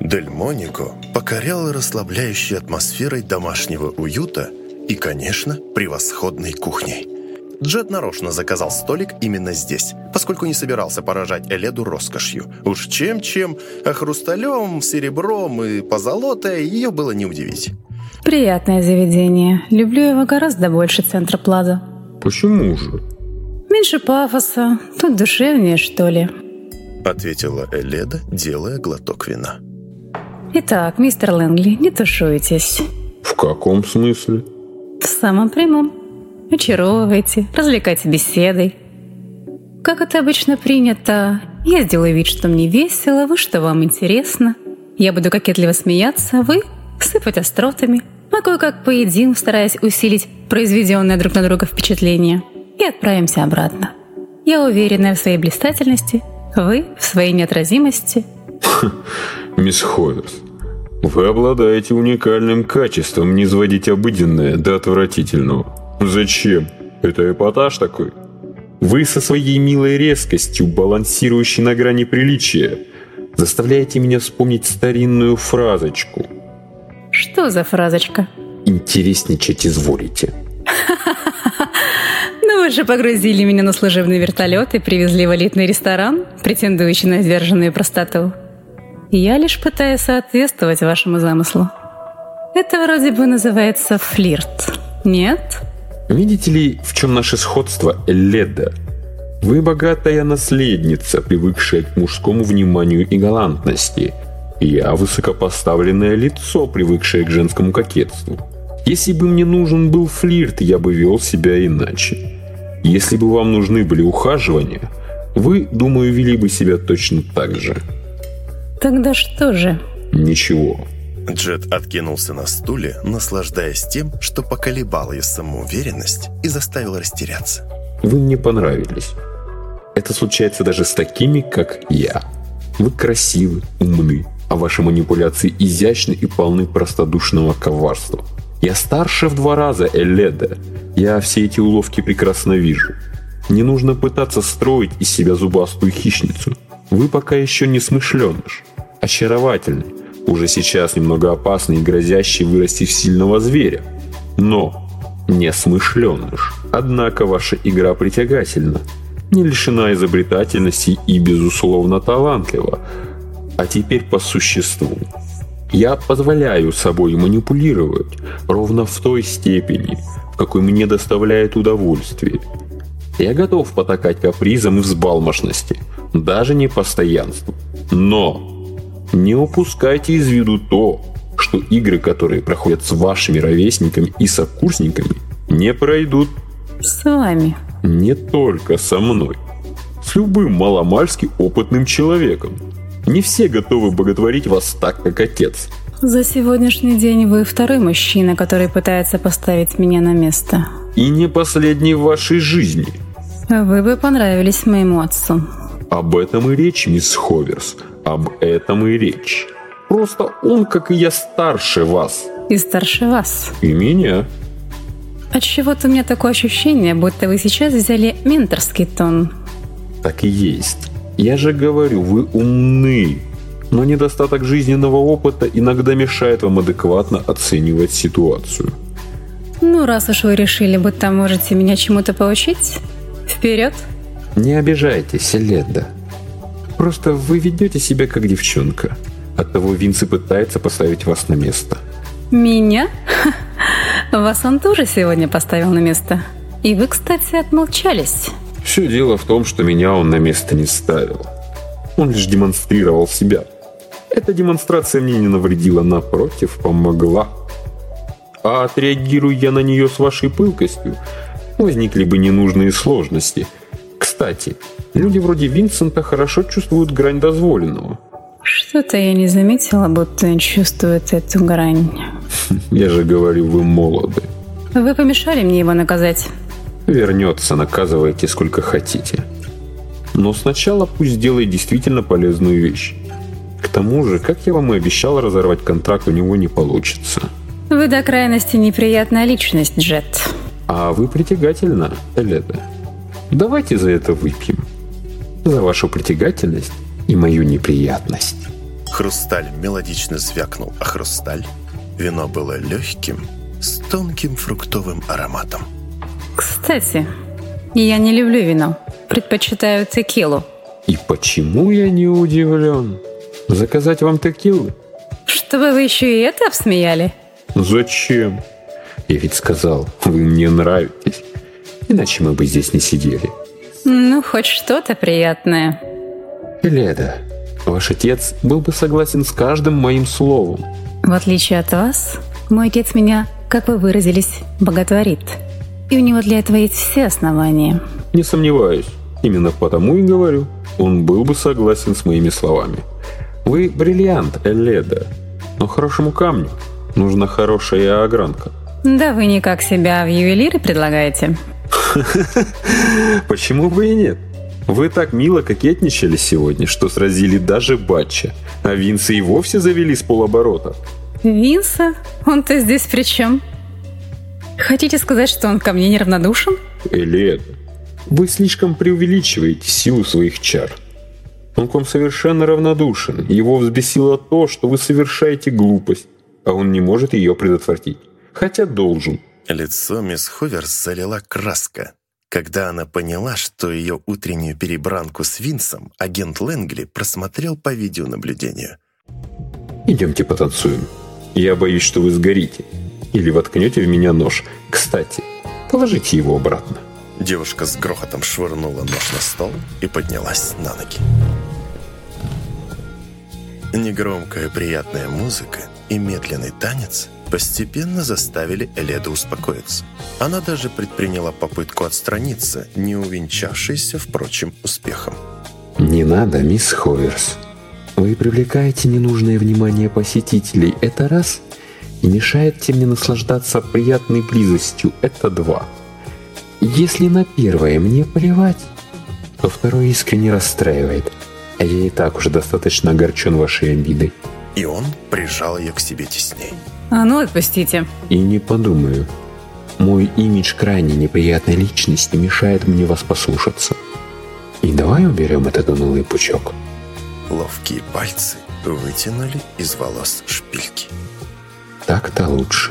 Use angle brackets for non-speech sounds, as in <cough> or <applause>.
Дель Монико покорял расслабляющей атмосферой домашнего уюта и, конечно, превосходной кухней. Джет нарочно заказал столик именно здесь, поскольку не собирался поражать Эледу роскошью. Уж чем-чем, а хрусталем, серебром и позолотой ее было не удивить. Приятное заведение. Люблю его гораздо больше центра Плаза. Почему же? Меньше пафоса. Тут душевнее, что ли. Ответила Эледа, делая глоток вина. Итак, мистер Лэнгли, не тушуйтесь. В каком смысле? В самом прямом. Очаровывайте, развлекайте беседой. Как это обычно принято, я сделаю вид, что мне весело, вы, что вам интересно. Я буду кокетливо смеяться, вы сыпать остротами. Мы кое-как поедим, стараясь усилить произведенное друг на друга впечатление. И отправимся обратно. Я уверена в своей блистательности, вы в своей неотразимости. <laughs> Мисс Ховерс, вы обладаете уникальным качеством не сводить обыденное до отвратительного. Зачем? Это эпатаж такой. Вы со своей милой резкостью, балансирующей на грани приличия, заставляете меня вспомнить старинную фразочку. Что за фразочка? Интересничать изволите. Вы же погрузили меня на служебный вертолет и привезли в элитный ресторан, претендующий на сдержанную простоту. Я лишь пытаюсь соответствовать вашему замыслу. Это вроде бы называется флирт. Нет? Видите ли, в чем наше сходство, Эледа? Вы богатая наследница, привыкшая к мужскому вниманию и галантности. Я высокопоставленное лицо, привыкшее к женскому кокетству. Если бы мне нужен был флирт, я бы вел себя иначе. Если бы вам нужны были ухаживания, вы, думаю, вели бы себя точно так же. Тогда что же? Ничего. Джет откинулся на стуле, наслаждаясь тем, что поколебал ее самоуверенность и заставил растеряться. Вы мне понравились. Это случается даже с такими, как я. Вы красивы, умны, а ваши манипуляции изящны и полны простодушного коварства. Я старше в два раза, Эледа. Я все эти уловки прекрасно вижу. Не нужно пытаться строить из себя зубастую хищницу. Вы пока еще не смышленыш. Очаровательный, уже сейчас немного опасный и грозящий вырасти в сильного зверя. Но не смышленыш. Однако ваша игра притягательна, не лишена изобретательности и, безусловно, талантлива. А теперь по существу. Я позволяю собой манипулировать ровно в той степени, в какой мне доставляет удовольствие. Я готов потакать капризам и взбалмошности, даже не постоянству. Но не упускайте из виду то, что игры, которые проходят с вашими ровесниками и сокурсниками, не пройдут с вами. Не только со мной. С любым маломальски опытным человеком. Не все готовы боготворить вас так, как отец. За сегодняшний день вы второй мужчина, который пытается поставить меня на место. И не последний в вашей жизни. Вы бы понравились моему отцу. Об этом и речь, мисс Ховерс. Об этом и речь. Просто он, как и я, старше вас. И старше вас. И меня. Отчего-то у меня такое ощущение, будто вы сейчас взяли менторский тон. Так и есть. Я же говорю, вы умны. Но недостаток жизненного опыта иногда мешает вам адекватно оценивать ситуацию. Ну, раз уж вы решили, будто можете меня чему-то поучить, вперед. Не обижайтесь, Леда. Просто вы ведете себя как девчонка. Оттого Винси пытается поставить вас на место. Меня? <laughs> Вас он тоже сегодня поставил на место. И вы, кстати, отмолчались. Все дело в том, что меня он на место не ставил. Он лишь демонстрировал себя. Эта демонстрация мне не навредила, напротив, помогла. А отреагируя я на нее с вашей пылкостью, возникли бы ненужные сложности. Кстати, люди вроде Винсента хорошо чувствуют грань дозволенного. Что-то я не заметила, будто он чувствует эту грань. <laughs> Я же говорю, вы молоды. Вы помешали мне его наказать. Вернется, наказывайте сколько хотите. Но сначала пусть сделает действительно полезную вещь. К тому же, как я вам и обещал, разорвать контракт у него не получится. Вы до крайности неприятная личность, Джет. А вы притягательна, Эледа. Давайте за это выпьем. За вашу притягательность и мою неприятность. Хрусталь мелодично звякнул, а хрусталь вино было легким, с тонким фруктовым ароматом. Кстати, я не люблю вино. Предпочитаю текилу. И почему я не удивлен? Заказать вам текилы? Чтобы вы еще и это обсмеяли? Зачем? Я ведь сказал, вы мне нравитесь. Иначе мы бы здесь не сидели. Ну, хоть что-то приятное. Леда, ваш отец был бы согласен с каждым моим словом. В отличие от вас, мой отец меня, как вы выразились, боготворит. И у него для этого есть все основания. Не сомневаюсь. Именно потому и говорю. Он был бы согласен с моими словами. Вы бриллиант, Эледа. Но хорошему камню нужна хорошая огранка. Да вы никак себя в ювелиры предлагаете. <laughs> Почему бы и нет? Вы так мило кокетничали сегодня, что сразили даже Батча, а Винса и вовсе завели с полоборота. Винса? Он-то здесь при чем? Хотите сказать, что он ко мне неравнодушен? Эледа, вы слишком преувеличиваете силу своих чар. Он к вам совершенно равнодушен. Его взбесило то, что вы совершаете глупость, а он не может ее предотвратить. Хотя должен. Лицо мисс Ховерс залила краска, когда она поняла, что ее утреннюю перебранку с Винсом агент Лэнгли просмотрел по видеонаблюдению. «Идемте потанцуем. Я боюсь, что вы сгорите. Или воткнете в меня нож. Кстати, положите его обратно». Девушка с грохотом швырнула нож на стол и поднялась на ноги. Негромкая приятная музыка и медленный танец постепенно заставили Эледу успокоиться. Она даже предприняла попытку отстраниться, не увенчавшейся, впрочем, успехом. «Не надо, мисс Ховерс. Вы привлекаете ненужное внимание посетителей. Это раз. И мешаете мне наслаждаться приятной близостью. Это два. Если на первое мне плевать, то второе искренне расстраивает. А я и так уже достаточно огорчен вашей обидой. И он прижал ее к себе тесней. А ну, отпустите. И не подумаю. Мой имидж крайне неприятной личности мешает мне вас послушаться. И давай уберем этот унылый пучок. Ловкие пальцы вытянули из волос шпильки. Так-то лучше.